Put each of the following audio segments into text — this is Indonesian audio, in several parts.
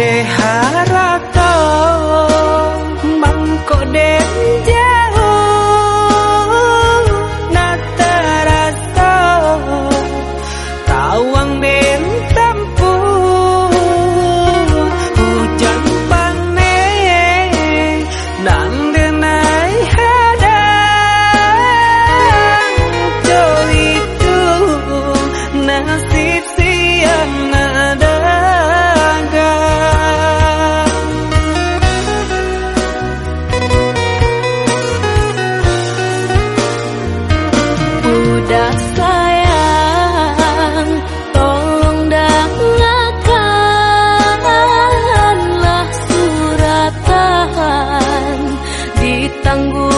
sehat atau mangkok denja dah sayang Tolong dengarkanlah suratan. Ditangguh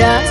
Yeah.